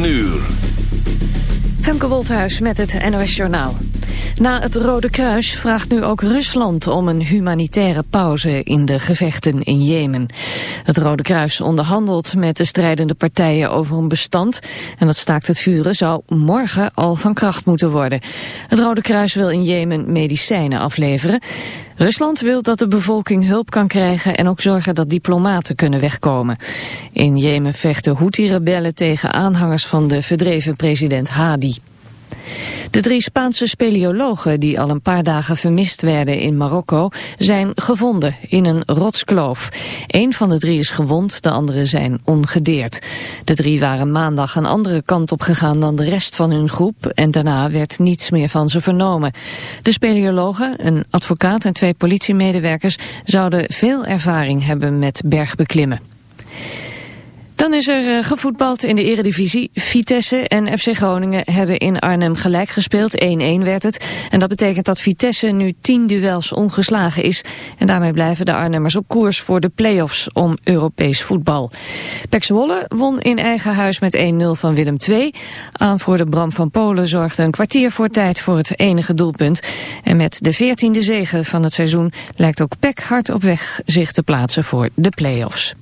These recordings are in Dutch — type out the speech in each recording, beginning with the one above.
9 uur. Femke Wolthuis met het NOS Journaal. Na het Rode Kruis vraagt nu ook Rusland om een humanitaire pauze in de gevechten in Jemen. Het Rode Kruis onderhandelt met de strijdende partijen over een bestand en dat staakt het vuren zou morgen al van kracht moeten worden. Het Rode Kruis wil in Jemen medicijnen afleveren. Rusland wil dat de bevolking hulp kan krijgen en ook zorgen dat diplomaten kunnen wegkomen. In Jemen vechten Houthi-rebellen tegen aanhangers van de verdreven president Hadi. De drie Spaanse speleologen die al een paar dagen vermist werden in Marokko zijn gevonden in een rotskloof. Eén van de drie is gewond, de anderen zijn ongedeerd. De drie waren maandag een andere kant op gegaan dan de rest van hun groep en daarna werd niets meer van ze vernomen. De speleologen, een advocaat en twee politiemedewerkers zouden veel ervaring hebben met bergbeklimmen. Dan is er eh, gevoetbald in de eredivisie. Vitesse en FC Groningen hebben in Arnhem gelijk gespeeld. 1-1 werd het. En dat betekent dat Vitesse nu 10 duels ongeslagen is. En daarmee blijven de Arnhemmers op koers voor de play-offs om Europees voetbal. Pek Zwolle won in eigen huis met 1-0 van Willem II. Aanvoerder Bram van Polen zorgde een kwartier voor tijd voor het enige doelpunt. En met de 14e zege van het seizoen lijkt ook Pek hard op weg zich te plaatsen voor de play-offs.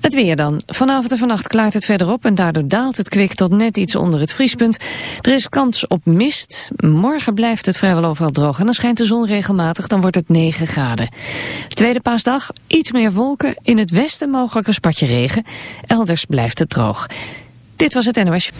Het weer dan. Vanavond en vannacht klaart het verder op en daardoor daalt het kwik tot net iets onder het vriespunt. Er is kans op mist. Morgen blijft het vrijwel overal droog en dan schijnt de zon regelmatig, dan wordt het 9 graden. Tweede paasdag, iets meer wolken, in het westen mogelijk een spatje regen. Elders blijft het droog. Dit was het NOS.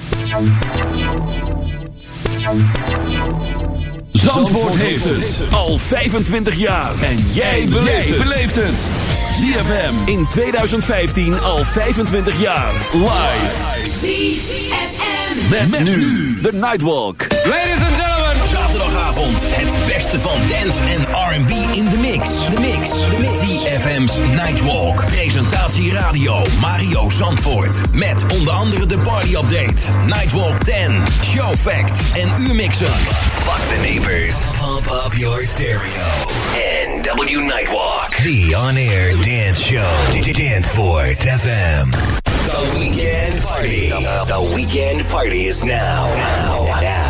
Zandvoort heeft het al 25 jaar en jij beleeft het. ZFM in 2015 al 25 jaar. Live. ZFM. Met, met nu de Nightwalk. Ladies and gentlemen. Zaterdagavond het beste van dance en R&B in de mix. De mix. De mix. ZFM's Nightwalk. Presentatie radio Mario Zandvoort. Met onder andere de party update. Nightwalk 10. Show facts en uurmixen. Fuck the neighbors. Pump up your stereo. NW Nightwalk. The on-air dance show. Danceport FM. The weekend party. The weekend party is now. Now. Now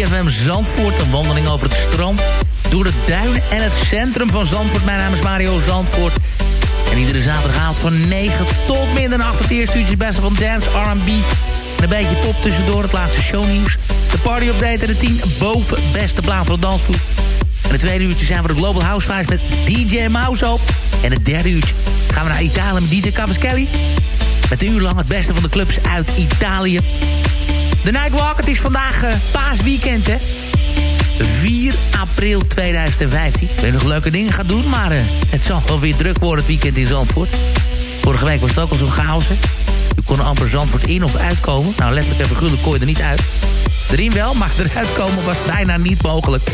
CFM Zandvoort. Een wandeling over het strand, door de duinen en het centrum van Zandvoort. Mijn naam is Mario Zandvoort. En iedere zaterdagavond van 9 tot middernacht het eerste uurtje beste van dance, R&B... en een beetje pop tussendoor, het laatste shownieuws. De party update en de 10 boven beste plaat van dansvoet. En het tweede uurtje zijn we de Global House Vibes met DJ Mouse op. En het derde uurtje gaan we naar Italië met DJ Kelly. Met een uur lang het beste van de clubs uit Italië. De Nightwalk, het is vandaag uh, paasweekend, hè. 4 april 2015. Ik weet nog leuke dingen gaan doen, maar uh, het zal wel weer druk worden het weekend in Zandvoort. Vorige week was het ook al zo'n chaos, hè. Je kon amper Zandvoort in of uitkomen. Nou, letterlijk en figuurlijk kon je er niet uit. Erin wel, maar eruit komen was bijna niet mogelijk.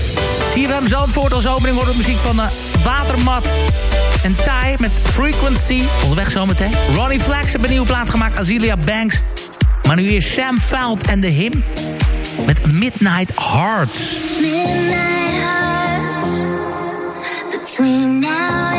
CFM Zandvoort als opening wordt de muziek van uh, Watermat en Thai met Frequency. Onderweg zometeen. Ronnie Flex heeft een nieuwe plaat gemaakt, Azealia Banks. Maar nu is Sam Veld en de Him met Midnight Hearts. Between now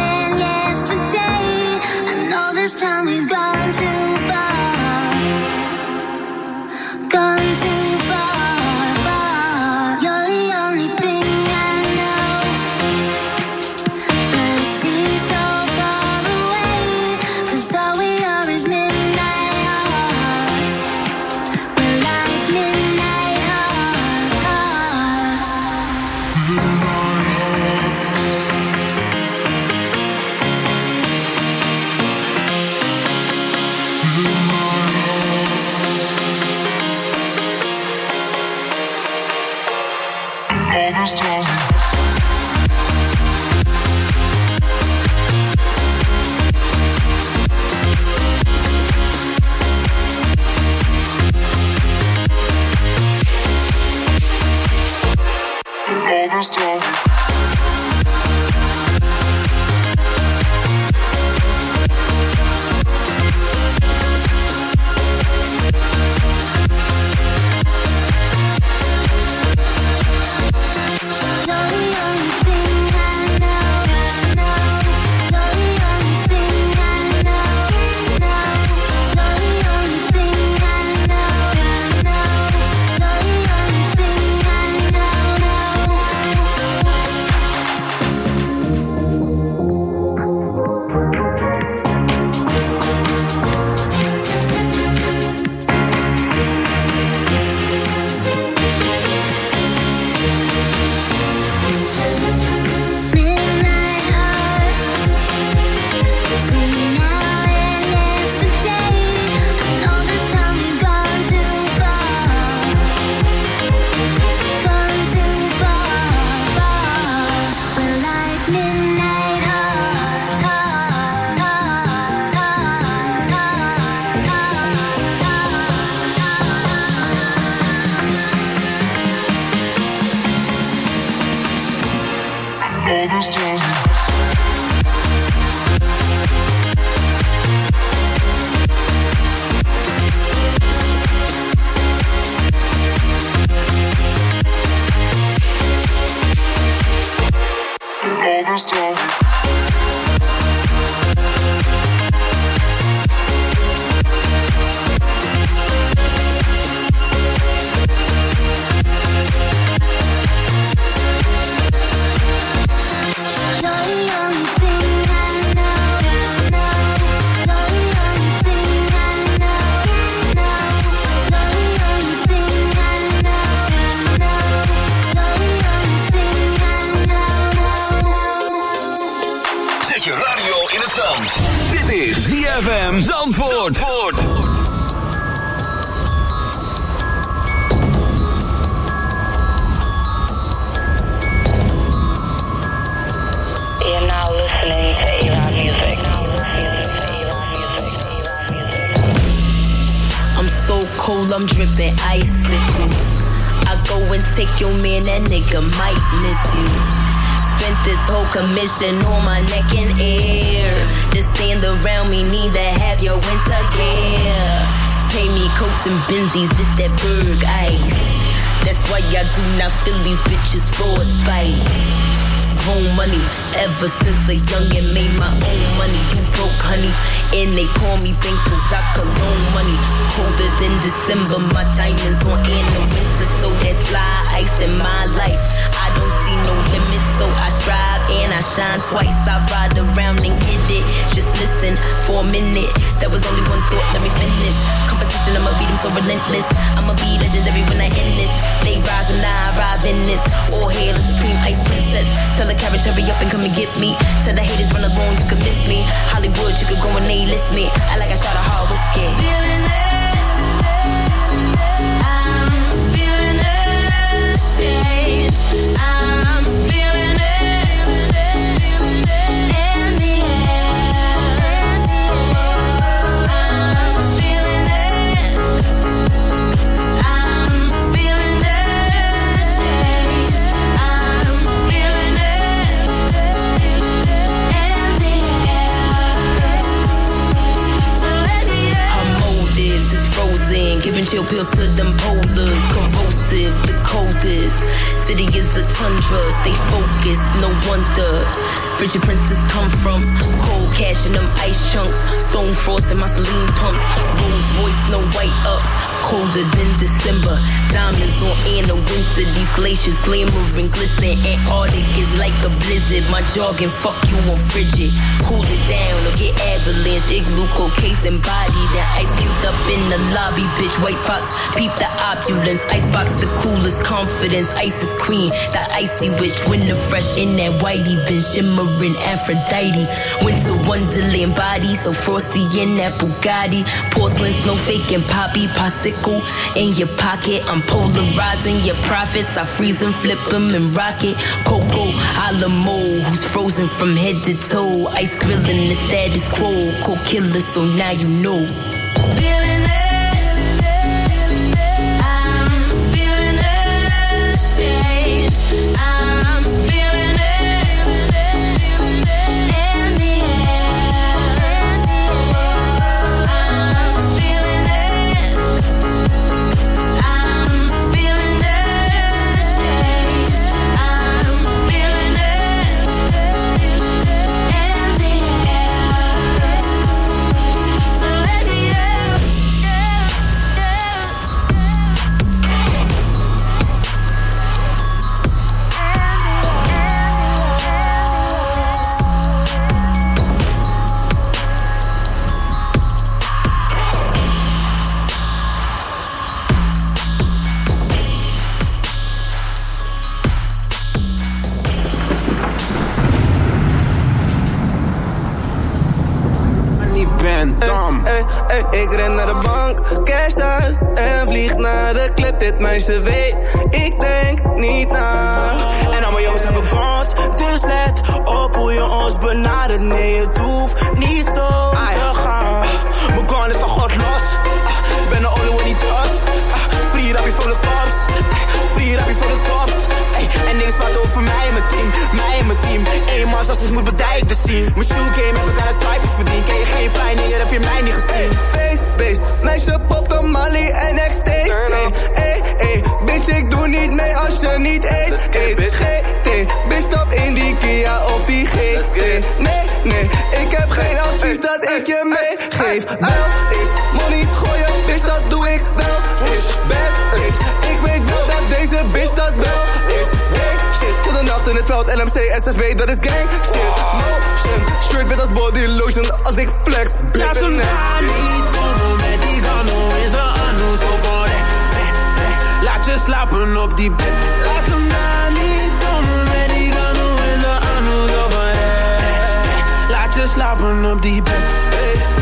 I feel these bitches for a fight. home money. Ever since a youngin' made my own money. You broke, honey. And they call me banks cause I cologne money. Colder than December, my diamonds on in the winter. So that's fly ice in my life. I don't see no limits, so I strive and I shine twice. I ride around and get it. Just listen for a minute. That was only one thought, let me finish. Competition, I'ma beat them so relentless. I'ma be legendary when I end this. They rise and I rise in this. All hail a supreme ice princess. Tell the carriage, hurry up and come and get me. Tell the haters run along, you can miss me. Hollywood, you could go and they list me. I like a shot of hard whiskey. Feeling I'm feeling a change. I'm giving chill pills to them polars. Corrosive, the coldest. City is a tundra, stay focused, no wonder. Frigid princess come from cold cash in them ice chunks. Stone frost in my saline pumps. Rolls Royce, no white ups. Colder than December. Diamonds on the winter. These glaciers glimmering, glisten. Antarctic is like a blizzard. My jargon, fuck you on frigid. Cool it down or get avalanche. Igloo, case and body. Then ice cubed up in the lobby, bitch. White fox, peep the opulence. Icebox, the coolest confidence. Ice is queen, the icy witch. Winter fresh in that whitey. Been shimmering Aphrodite. Winter wonderland body, so frosty in that Bugatti. Porcelain, snow fake and poppy. In your pocket. I'm polarizing your profits. I freeze and flip them and rocket. Coco Alamo, who's frozen from head to toe. Ice grilling the status quo. Cold killer, so now you know. Club. GT, bitch, stap in die Kia of die GT. Nee, nee, ik heb geen advies dat ik je meegeef. Wel is money gooien, bitch, dat doe ik wel. Is bad bitch, ik weet wel dat deze bitch dat wel is. Gang shit, voor de nacht in het veld, LMC, SFB, dat is gang shit. Motion, shirt met als body lotion, als ik flex, bitch. Laat ze maar niet komen met die gano zo voor de. Laat je slapen op die bed. Laat hem maar je slapen op die bed. Hey.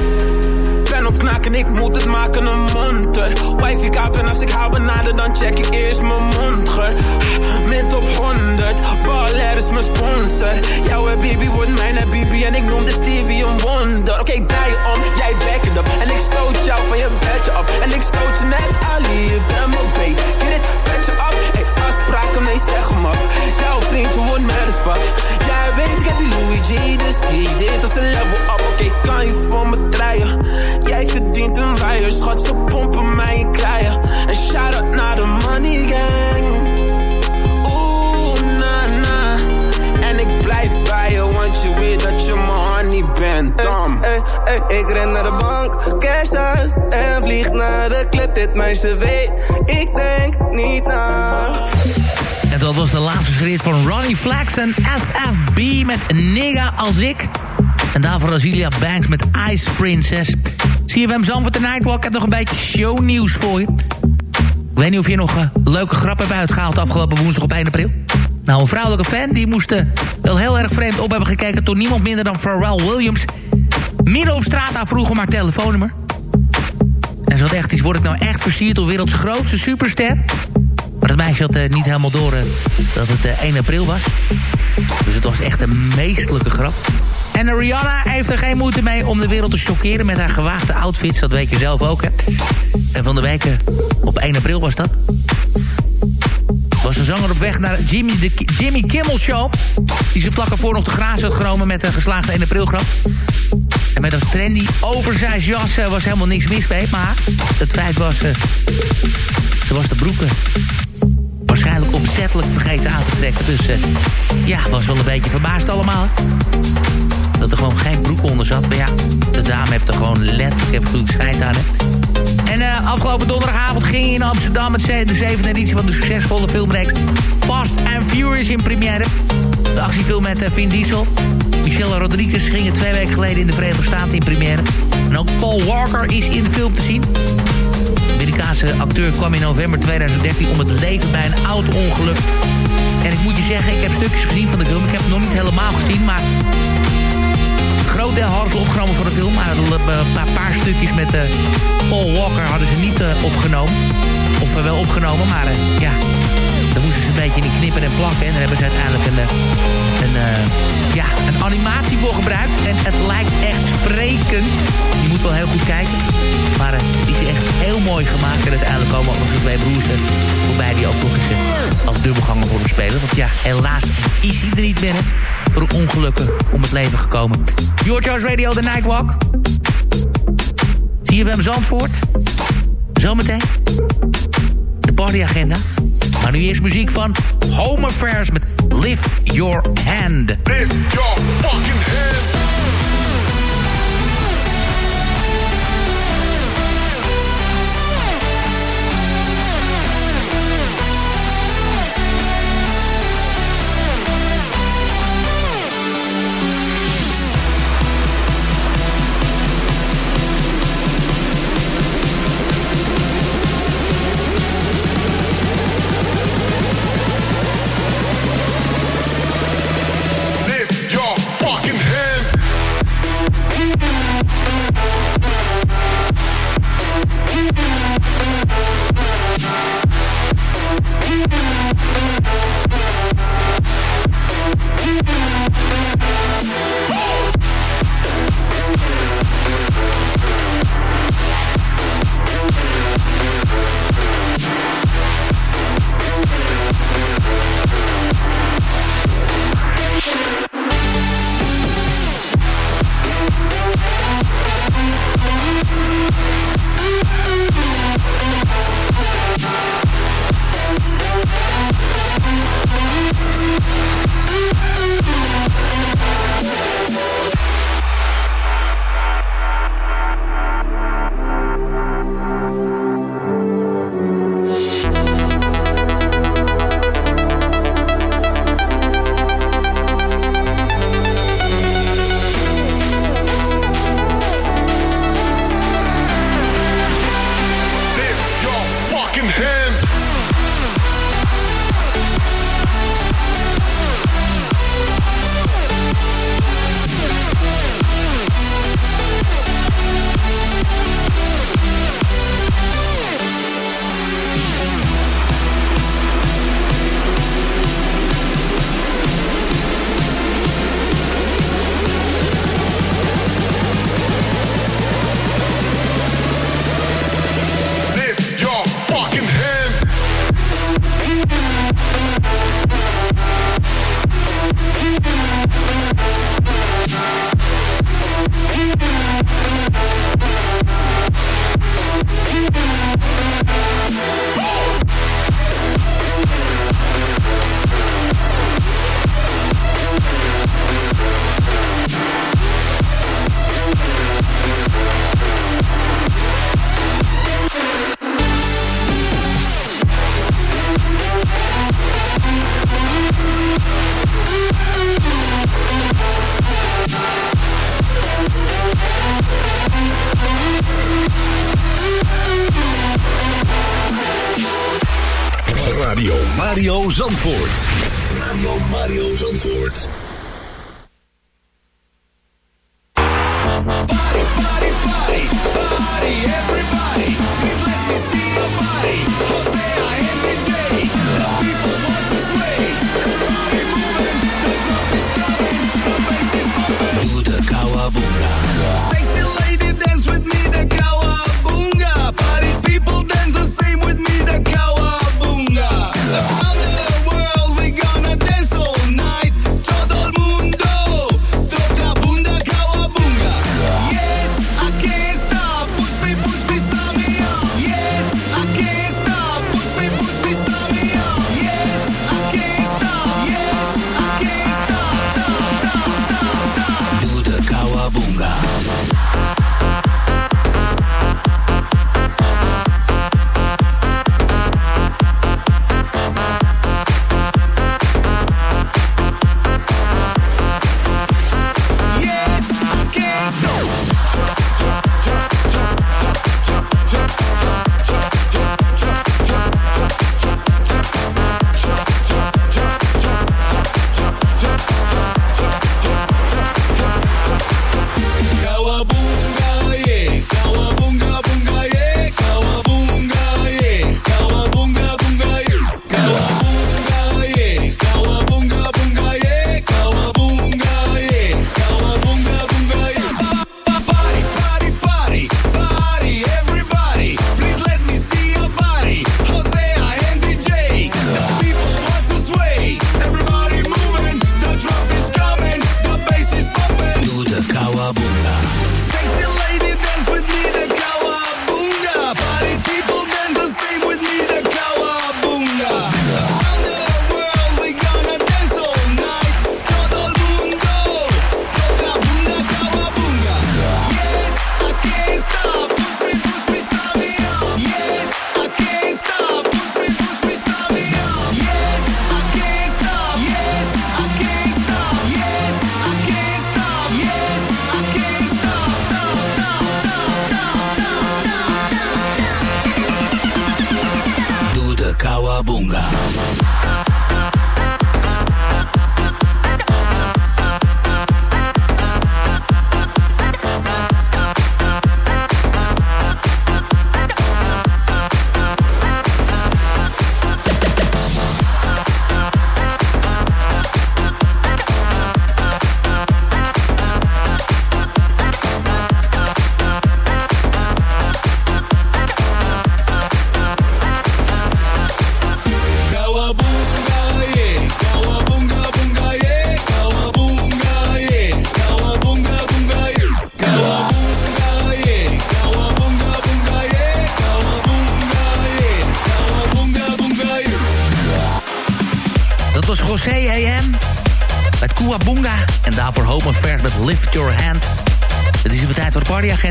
Op knaken, ik moet het maken een monter. Wife, ik en als ik hou benaderen, dan check ik eerst mijn mondgeur. Met op 100, baller is mijn sponsor. Jouw baby wordt mijn baby en ik noem de Stevie een wonder. Oké, draai je om, jij back it up. En ik stoot jou van je bedje af. En ik stoot je net Ali, je bent mijn baby. Get it, afspraken mee, zeg maar. Jouw vriendje me mij dus vak. Jij weet, ik heb die Luigi dus zie dit als een level up. Oké, kan je voor me draaien? Jij verdient een waaier, schat, ze pompen mij in kraaien. En shout-out naar de money gang. Oeh, na, na. En ik blijf bij je, want je weet dat je man Hey, ik ren naar de bank, cash uit en vlieg naar de club. Dit meisje weet, ik denk niet na. En dat was de laatste schrift van Ronnie Flex en SFB met Nigga als ik. En daarvoor Azilia Banks met Ice Princess. CFM Zandvoort de Nightwalk. Ik heb nog een beetje shownieuws voor je. Ik weet niet of je nog een leuke grap hebt uitgehaald afgelopen woensdag op 1 april. Nou, een vrouwelijke fan die moest eh, wel heel erg vreemd op hebben gekeken... toen niemand minder dan Pharrell Williams midden op straat aan vroeg om haar telefoonnummer. En zo echt is, word ik nou echt versierd door werelds grootste superster? Maar het meisje had eh, niet helemaal door eh, dat het eh, 1 april was. Dus het was echt een meestelijke grap. En Rihanna heeft er geen moeite mee om de wereld te chockeren met haar gewaagde outfits. Dat weet je zelf ook, hè. En van de week, eh, op 1 april was dat... was de zanger op weg naar Jimmy, de Jimmy Kimmel Show. Die ze vlak ervoor nog de graas had genomen met een geslaagde 1 april grap. En met dat trendy oversized jas eh, was helemaal niks mis mee. Maar het feit was... eh, ze was de broeken waarschijnlijk opzettelijk vergeten aan te trekken. Dus eh, ja, was wel een beetje verbaasd allemaal. Dat er gewoon geen broek onder zat. Maar ja, de dame heeft er gewoon letterlijk even goed schijt aan. En afgelopen donderdagavond ging in Amsterdam... ze- de zevende editie van de succesvolle filmreeks... Fast and Furious in première. De actiefilm met eh, Vin Diesel. Michelle Rodriguez ging twee weken geleden in de Verenigde Staten in première. En ook Paul Walker is in de film te zien. De Amerikaanse acteur kwam in november 2013 om het leven bij een auto-ongeluk. En ik moet je zeggen, ik heb stukjes gezien van de film. Ik heb het nog niet helemaal gezien, maar... Een groot deel hadden ze opgenomen voor de film. Maar een paar, paar stukjes met eh, Paul Walker hadden ze niet eh, opgenomen. Of eh, wel opgenomen, maar eh, ja... Daar moesten ze een beetje in knippen en plakken. En daar hebben ze uiteindelijk een, eh, een, eh, ja, een animatie voor gebruikt. En het lijkt echt sprekend. Je moet wel heel goed kijken. Maar eh, het is echt heel mooi gemaakt. En uiteindelijk komen ook nog zijn twee broers eh, voorbij... die ook nog eens eh, als dubbelganger voor hem spelen. Want ja, helaas is hij er niet binnen. Door ongelukken om het leven gekomen. George's Radio, The Nightwalk. Zie je hem Zandvoort? Zometeen de partyagenda. Maar nu eerst muziek van Home Affairs met Lift Your Hand. Lift your fucking hand.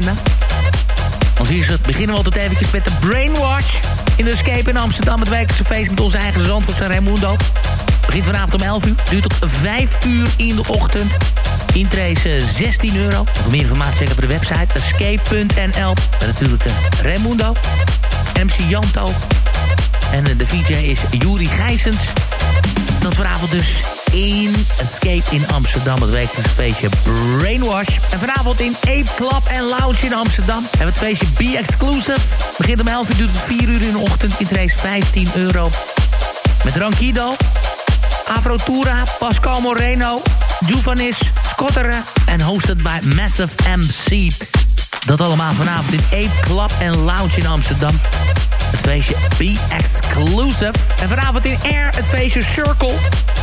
De partyagenda. Als eerste beginnen we altijd eventjes met de Brainwash. In de Escape in Amsterdam. Het wekelijkse feest met onze eigen zandvoort Raimundo. Begint vanavond om 11 uur. Duurt tot 5 uur in de ochtend. Intrace eh, 16 euro. Voor meer informatie check op de website escape.nl. En natuurlijk uh, Raimundo. MC Janto. En eh, de VJ is Juri Gijsens. Dat vanavond dus in Escape in Amsterdam. Het wekelijkse feestje Brainwash. En vanavond in Ape Club Lounge in Amsterdam. We het feestje Be Exclusive. Begint om 11 uur, tot 4 uur in de ochtend. Intrace 15 euro. Met Rankido, Afro Tura, Pascal Moreno, Juvanis, Scotteren en hosted bij Massive MC. Dat allemaal vanavond in Ape Club Lounge in Amsterdam. Het feestje Be Exclusive. En vanavond in Air het feestje Circle.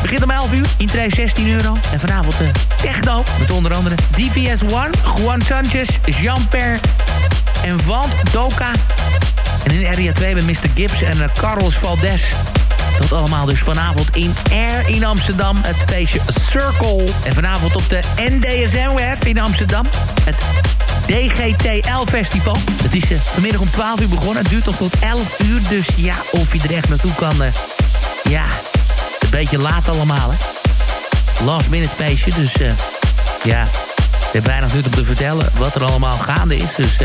Begint om 11 uur, intree 16 euro. En vanavond de techno met onder andere DPS One, Juan Sanchez, Jean-Pierre en Van Doka. En in Area 2 met Mr. Gibbs en eh, Carlos Valdez. Dat allemaal dus vanavond in Air in Amsterdam. Het feestje Circle. En vanavond op de NDSM-werf in Amsterdam. Het DGTL Festival. Het is eh, vanmiddag om 12 uur begonnen. Het duurt nog tot 11 uur. Dus ja, of je er echt naartoe kan... eh, ja, een beetje laat allemaal, hè. Last minute feestje, dus eh, ja... Ik heb weinig nut om te vertellen wat er allemaal gaande is. Dus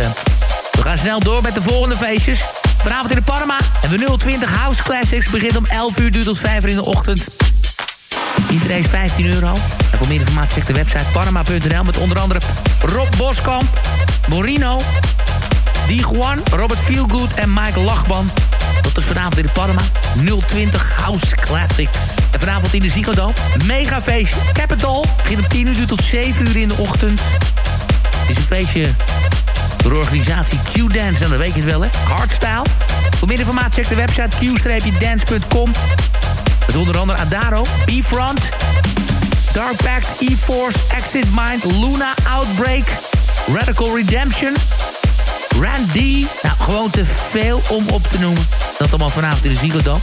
we gaan snel door met de volgende feestjes. Vanavond in de Panama hebben we 020 House Classics. Begint om 11 uur, duurt tot 5 uur in de ochtend. Iedereen is 15 euro. En voor meer informatie check de website panama.nl... met onder andere Rob Boskamp, Morino, Di Juan, Robert Feelgood en Mike Lachman. Dat is vanavond in de Panama. 020 House Classics. En vanavond in de Ziggo. Mega feestje. Capital. Begint om 10 uur tot 7 uur in de ochtend. Het is een feestje door de organisatie Q-Dance. En dat weet je het wel, hè? Hardstyle. Voor meer informatie check de website q-dance.com. Met onder andere Adaro, B-Front, Dark Pact, E-Force, Exit Mind, Luna, Outbreak, Radical Redemption, Randy. Nou, gewoon te veel om op te noemen. Dat allemaal vanavond in de Ziggo Dome.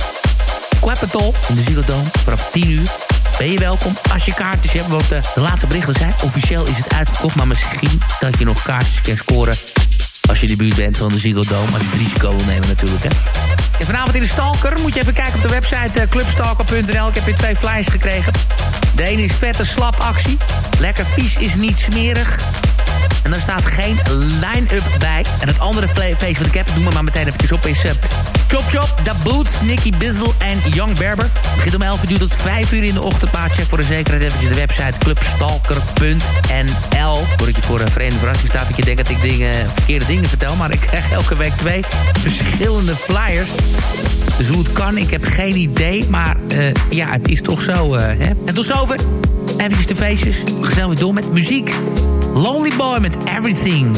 Capital in de Dome vanaf 10 uur. Ben je welkom als je kaartjes hebt, want eh, de laatste berichten zijn. Officieel is het uitverkocht, maar misschien dat je nog kaartjes kan scoren... als je de buurt bent van de Ziggo Dome. Als je het risico wil nemen natuurlijk, hè. Vanavond in de Stalker moet je even kijken op de website uh, clubstalker.nl. Ik heb weer twee flyers gekregen. De ene is vette slap actie. Lekker vies is niet smerig. En daar staat geen line-up bij. En het andere feest wat ik heb, doen we maar meteen even op, is... Uh, Chop Chop, Da Boots, Nicky Bizzle en Young Berber. Begint om 11 uur tot 5 uur in de ochtend. Maar check voor de zekerheid eventjes de website clubstalker.nl. Voordat je voor een vreemde verrassing staat dat je denkt dat ik dingen, verkeerde dingen vertel. Maar ik krijg elke week twee verschillende flyers. Dus hoe het kan, ik heb geen idee. Maar uh, ja, het is toch zo. Hè? En tot zover. Even de feestjes. Weer door met muziek. Lonely Boy met Everything.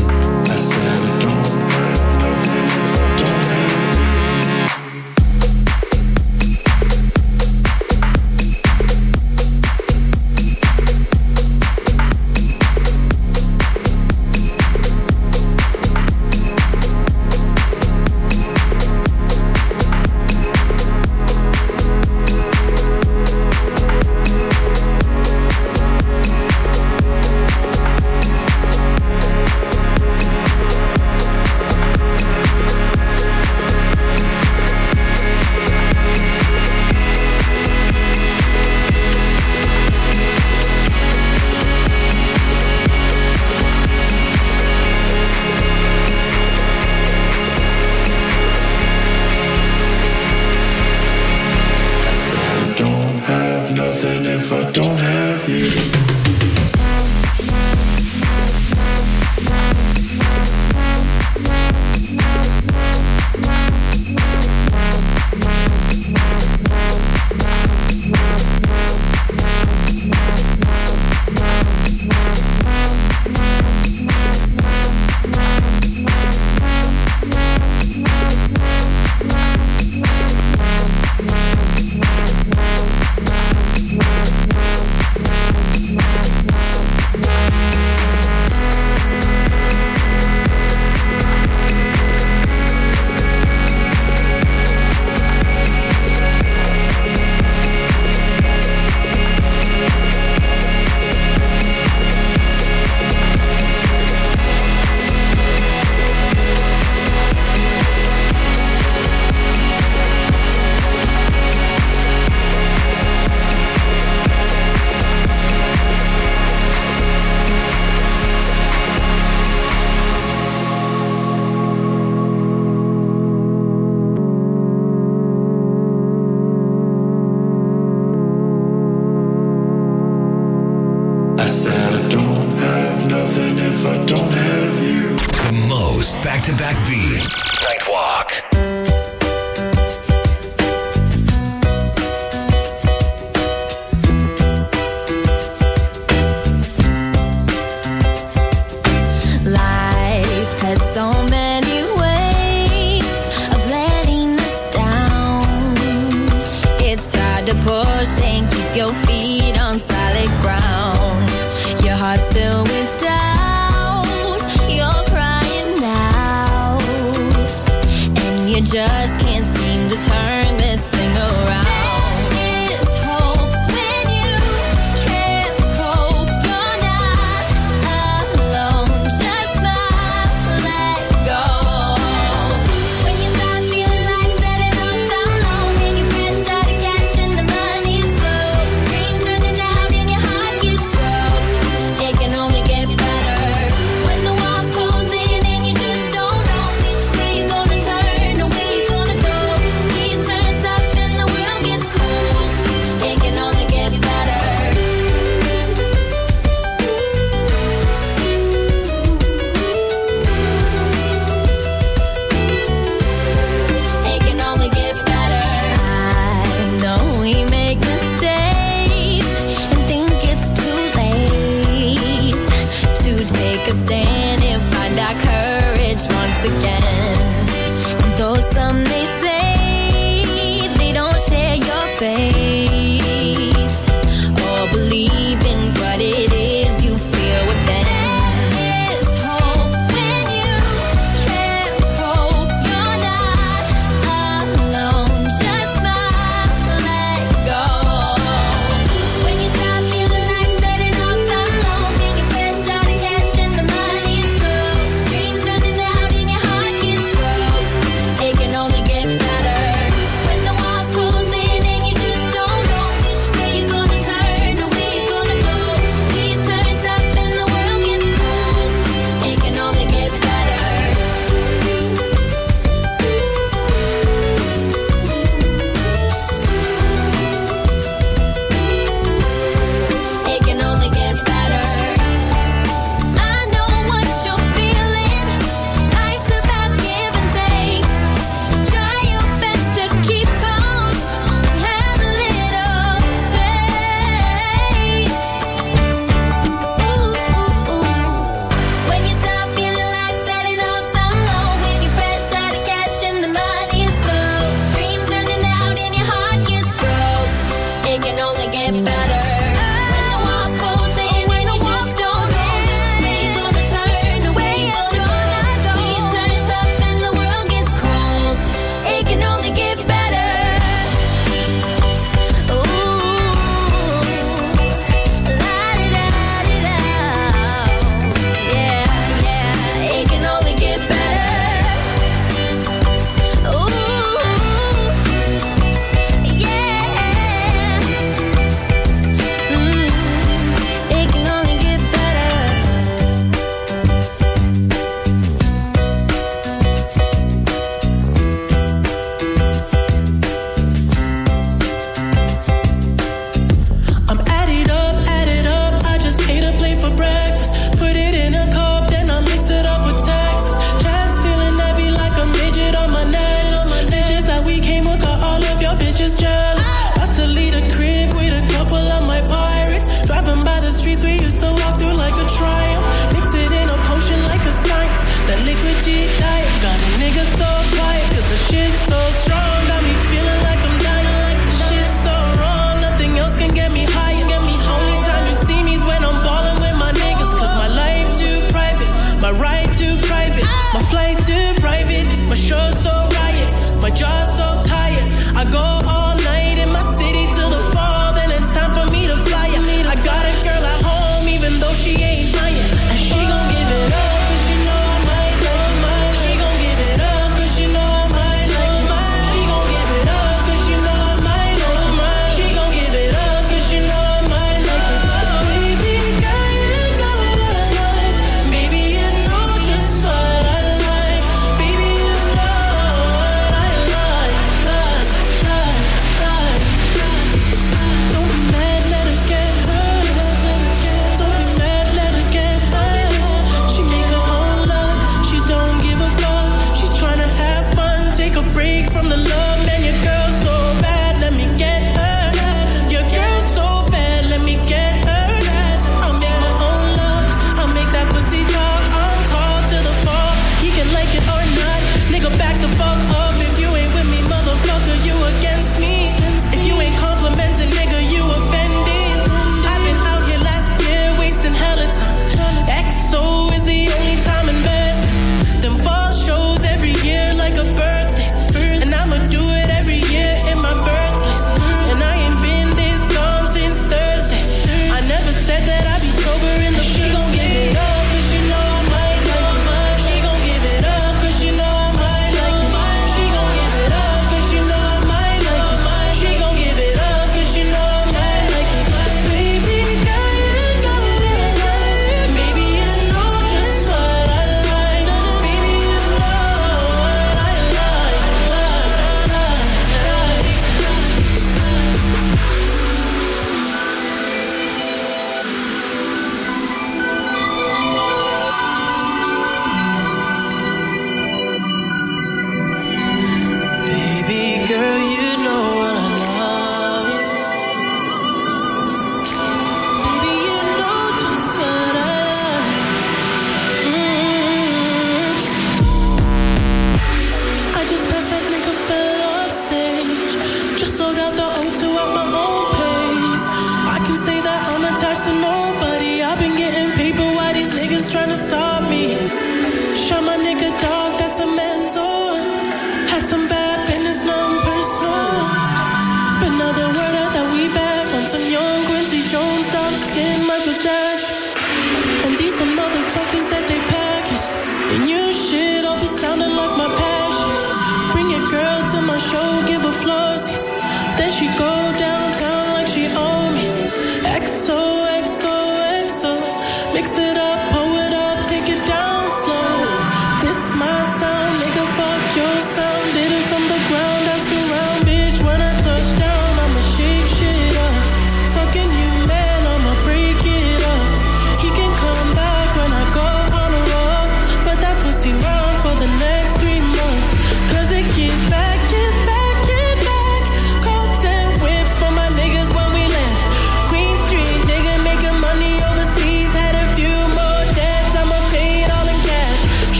Touch.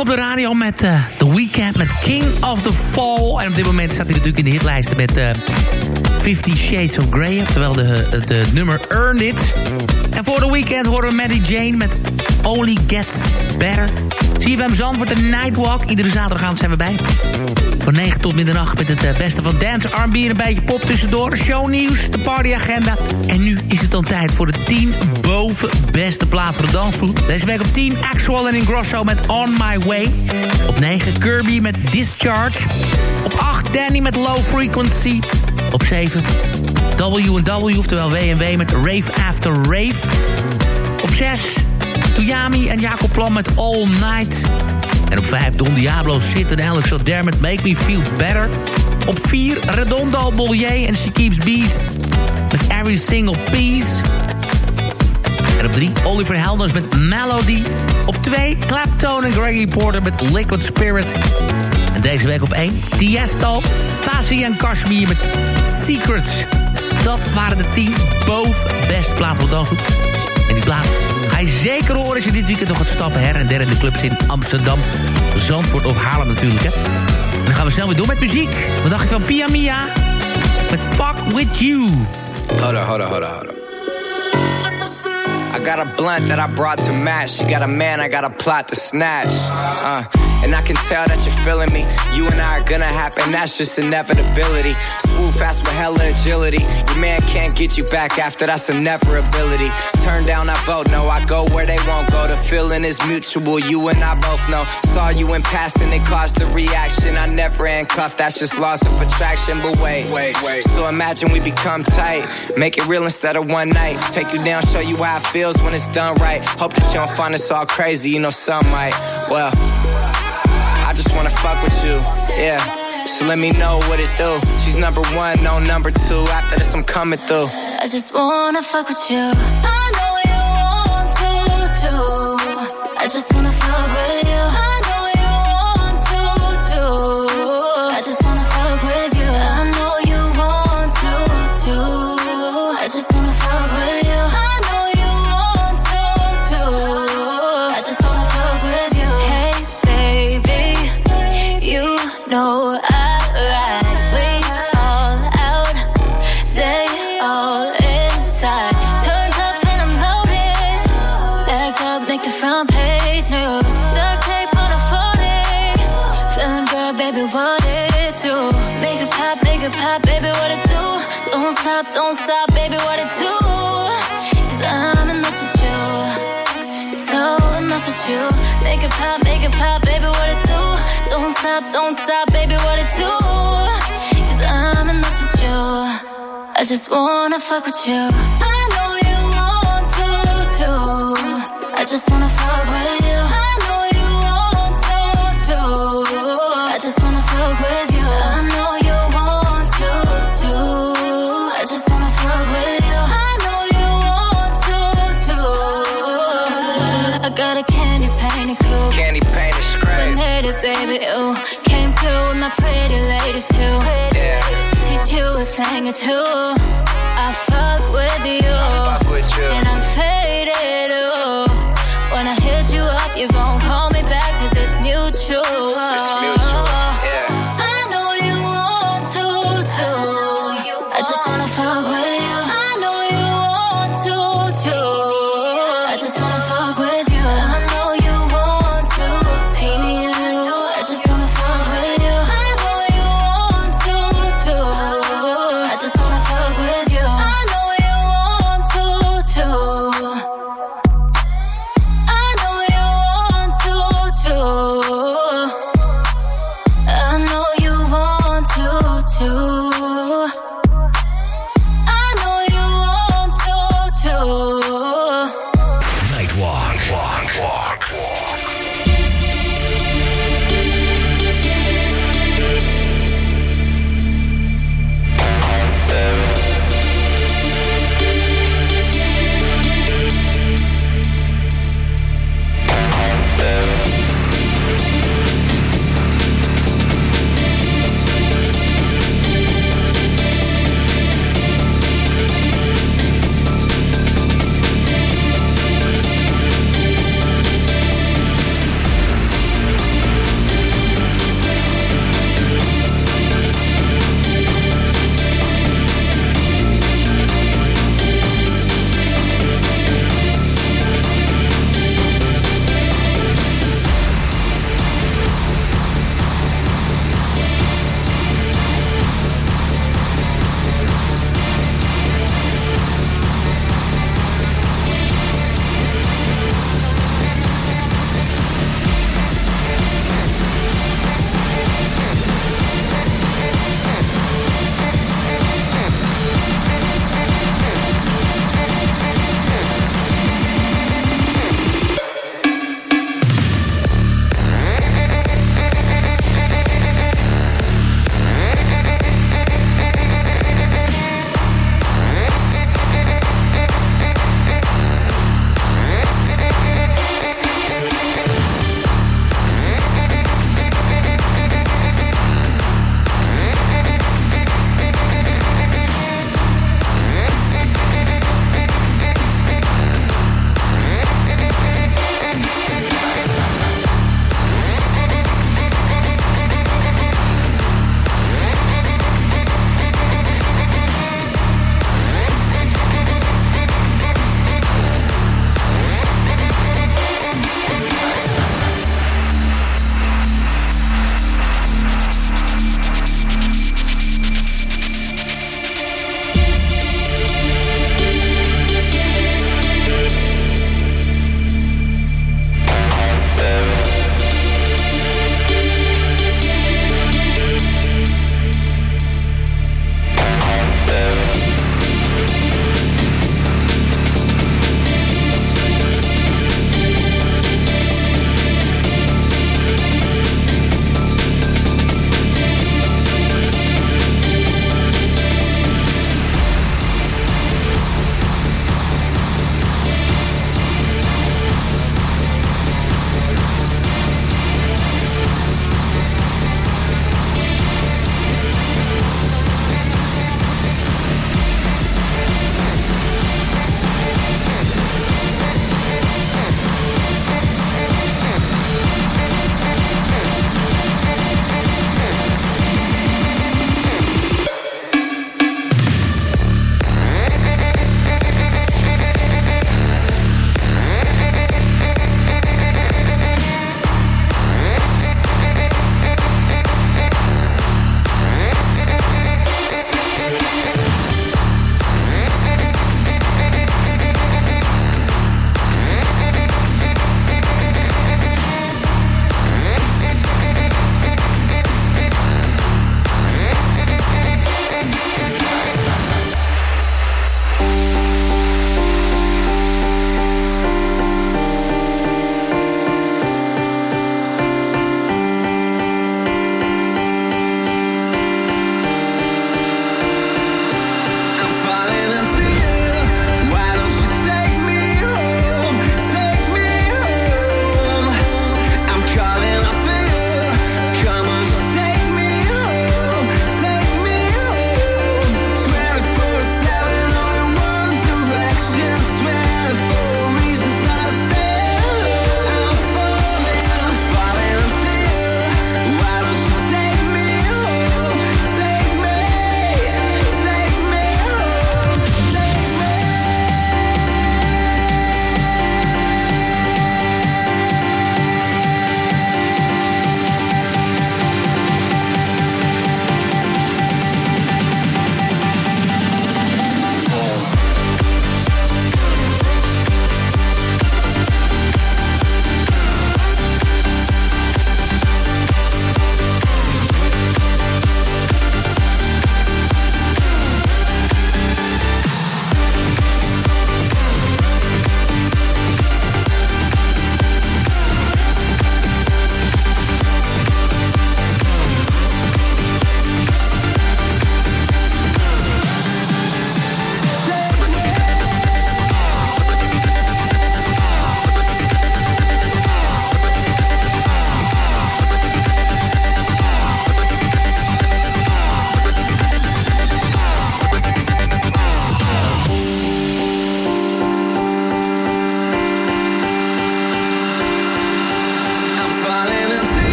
Op de radio met uh, The Weeknd, met King of the Fall. En op dit moment staat hij natuurlijk in de hitlijsten met uh, Fifty Shades of Grey. Terwijl de, de nummer Earned It. En voor The Weeknd horen we Maddie Jane met Only Get Better. Zie je bij hem Zandvoort de Nightwalk. Iedere zaterdagavond zijn we bij. Van 9 tot middernacht met het uh, beste van dance, R&B en een beetje pop tussendoor. Shownieuws, de partyagenda. En nu is het dan tijd voor de 10 boven beste plaat voor de dansvloed. Deze week op 10 Axwell en Ingrosso met On My Way. Op 9 Kirby met Discharge. Op 8 Danny met Low Frequency. Op 7 W&W, oftewel W&W met Rave After Rave. Op 6 Tuyami en Jacob Plan met All Night. En op 5 Don Diablo Sit en Alex Dermot Make Me Feel Better. Op 4 Redondo Bollier en She Keeps Beat met Every Single Piece. En op 3 Oliver Helders met Melody. Op 2 Clapton en Greggy Porter met Liquid Spirit. En deze week op 1 Tiesto, Fasi en Kashmir met Secrets. Dat waren de 10 boven best plaat van danshoek. En die plaat zeker horen als je dit weekend nog gaat stappen her en der in de clubs in Amsterdam, Zandvoort of Haarlem natuurlijk. Hè. Dan gaan we snel weer door met muziek. Wat dacht je van Pia Mia? Met Fuck With You. Hold up, hold up. I got a blunt that I brought to match. You got a man, I got a plot to snatch. Uh, and I can tell that you're feeling me. You and I are gonna happen, that's just inevitability. Swoop fast with hella agility. Your man can't get you back after that's a never ability. Turn down, I vote no. I go where they won't go. The feeling is mutual, you and I both know. Saw you in passing, it caused the reaction. I never handcuffed, that's just loss of attraction. But wait, wait, wait. So imagine we become tight. Make it real instead of one night. Take you down, show you how it feels when it's done right. Hope that you don't find us all crazy, you know some might. Well, just wanna fuck with you, yeah. So let me know what it do. She's number one, no number two. After this, I'm coming through. I just wanna fuck with you. I know you want to, too. I just wanna Don't stop, baby, what it do? Cause I'm in love with you. I just wanna fuck with you. I know you want to, too. I just wanna fuck with you. Ladies too. Yeah. Teach you a thing or two. I fuck with you. Fuck with you. And I'm faded, ooh.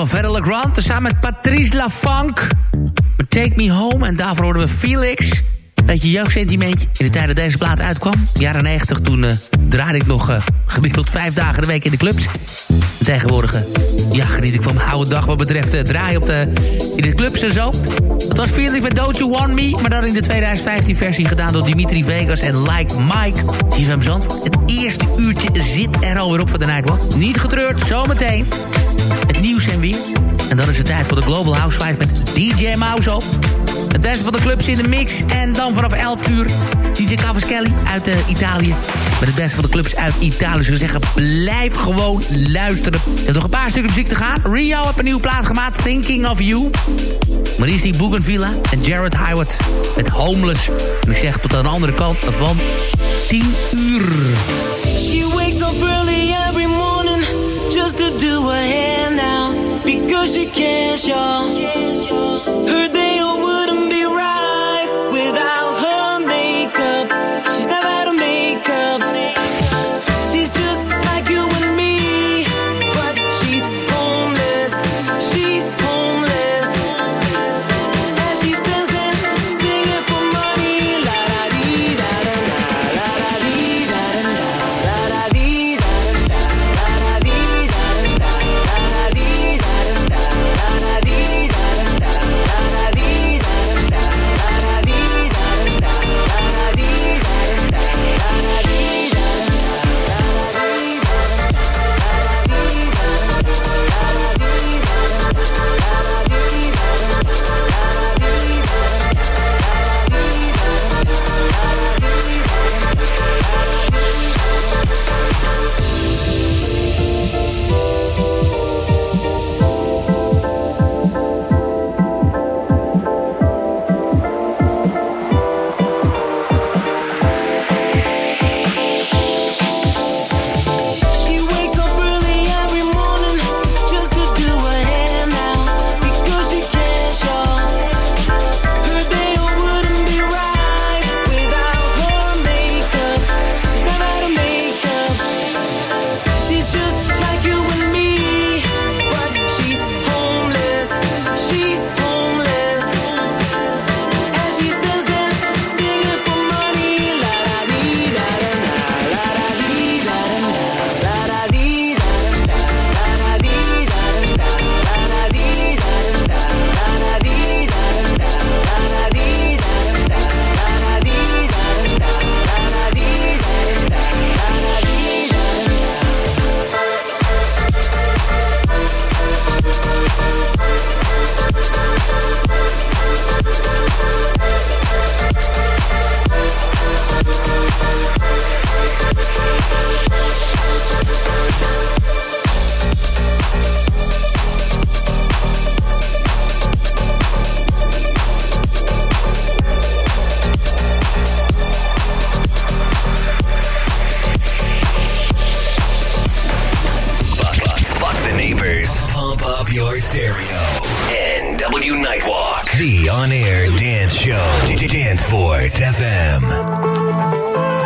Van Verder Legrand. Samen met Patrice Lafunk. Take Me Home. En daarvoor hoorden we Felix. Beetje jeugdsentimentje. In de tijd dat deze plaat uitkwam. Jaren 90. Toen uh, draaide ik nog uh, gemiddeld vijf dagen de week in de clubs. En tegenwoordig ja, geniet ik van mijn oude dag wat betreft uh, draaien op de, in de clubs en zo. Dat was Felix met Don't You Want Me. Maar dan in de 2015 versie gedaan door Dimitri Vegas en Like Mike. CFM Zandvoort. Het eerste uurtje zit er alweer op voor de Nightwalk. Niet getreurd, zometeen. Nieuws en weer. En dan is het tijd voor de Global Housewife met DJ Mauzo. Het beste van de clubs in de mix. En dan vanaf 11 uur DJ Cavaschelli uit uh, Italië. Met het beste van de clubs uit Italië. Ze zeggen, blijf gewoon luisteren. Er nog een paar stukken muziek te gaan. Rio heeft een nieuwe plaat gemaakt, Thinking of You. Maar hier is die en Jared Howard met Homeless. En ik zeg tot aan de andere kant van 10 uur. Cause she cares, y'all. Heard The on air dance show. Danceport FM.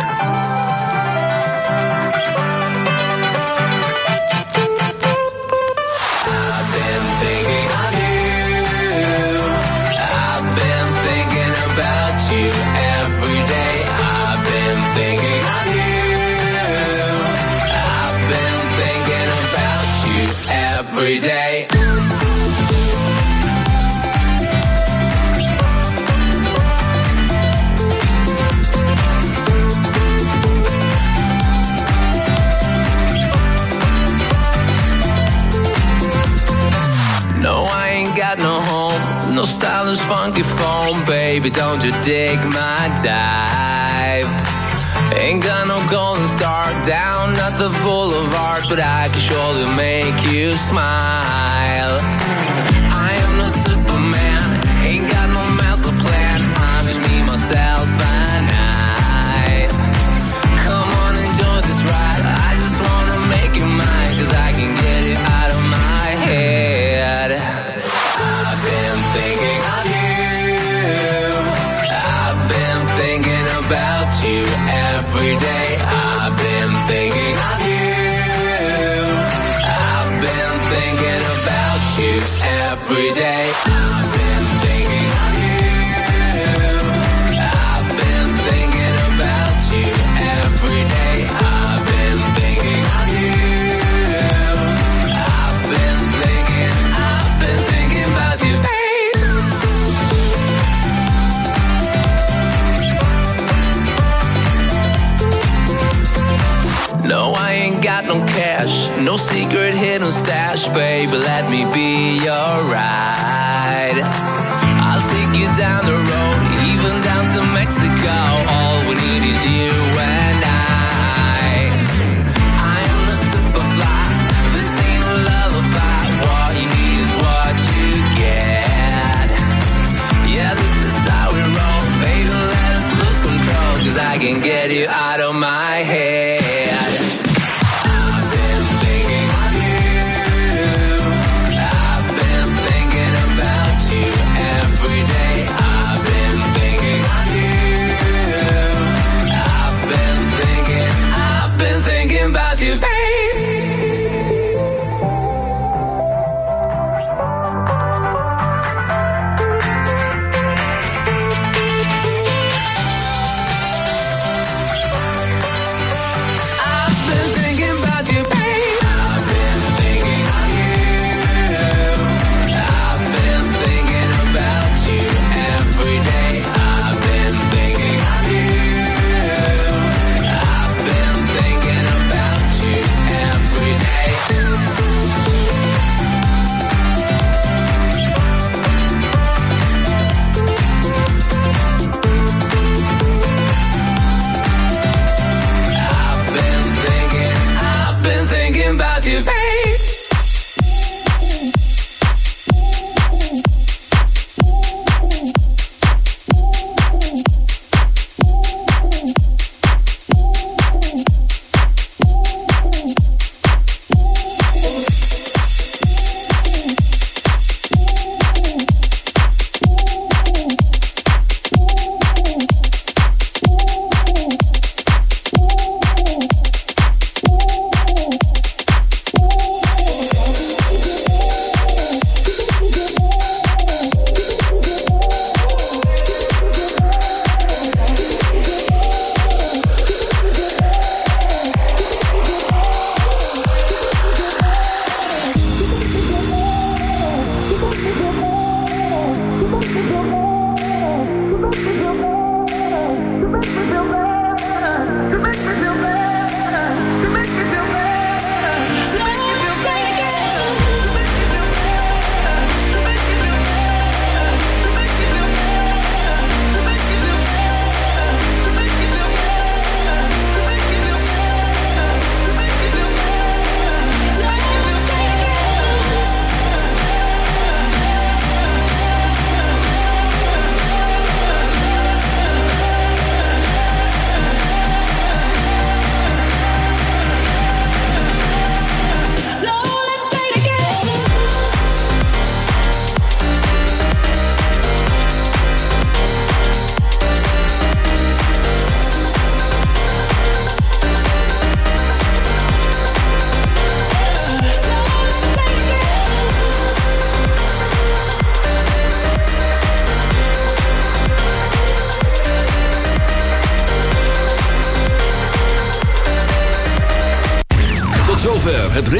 Funky phone, baby. Don't you dig my dive? Ain't got no golden star down at the boulevard, but I can surely make you smile. I ain't got no cash, no secret hidden stash, baby. Let me be your ride. I'll take you down the road, even down to Mexico. All we need is you and I. I am a superfly. This ain't a lullaby. What you need is what you get. Yeah, this is how we roll, baby. Let us lose control, 'cause I can get you out of my head.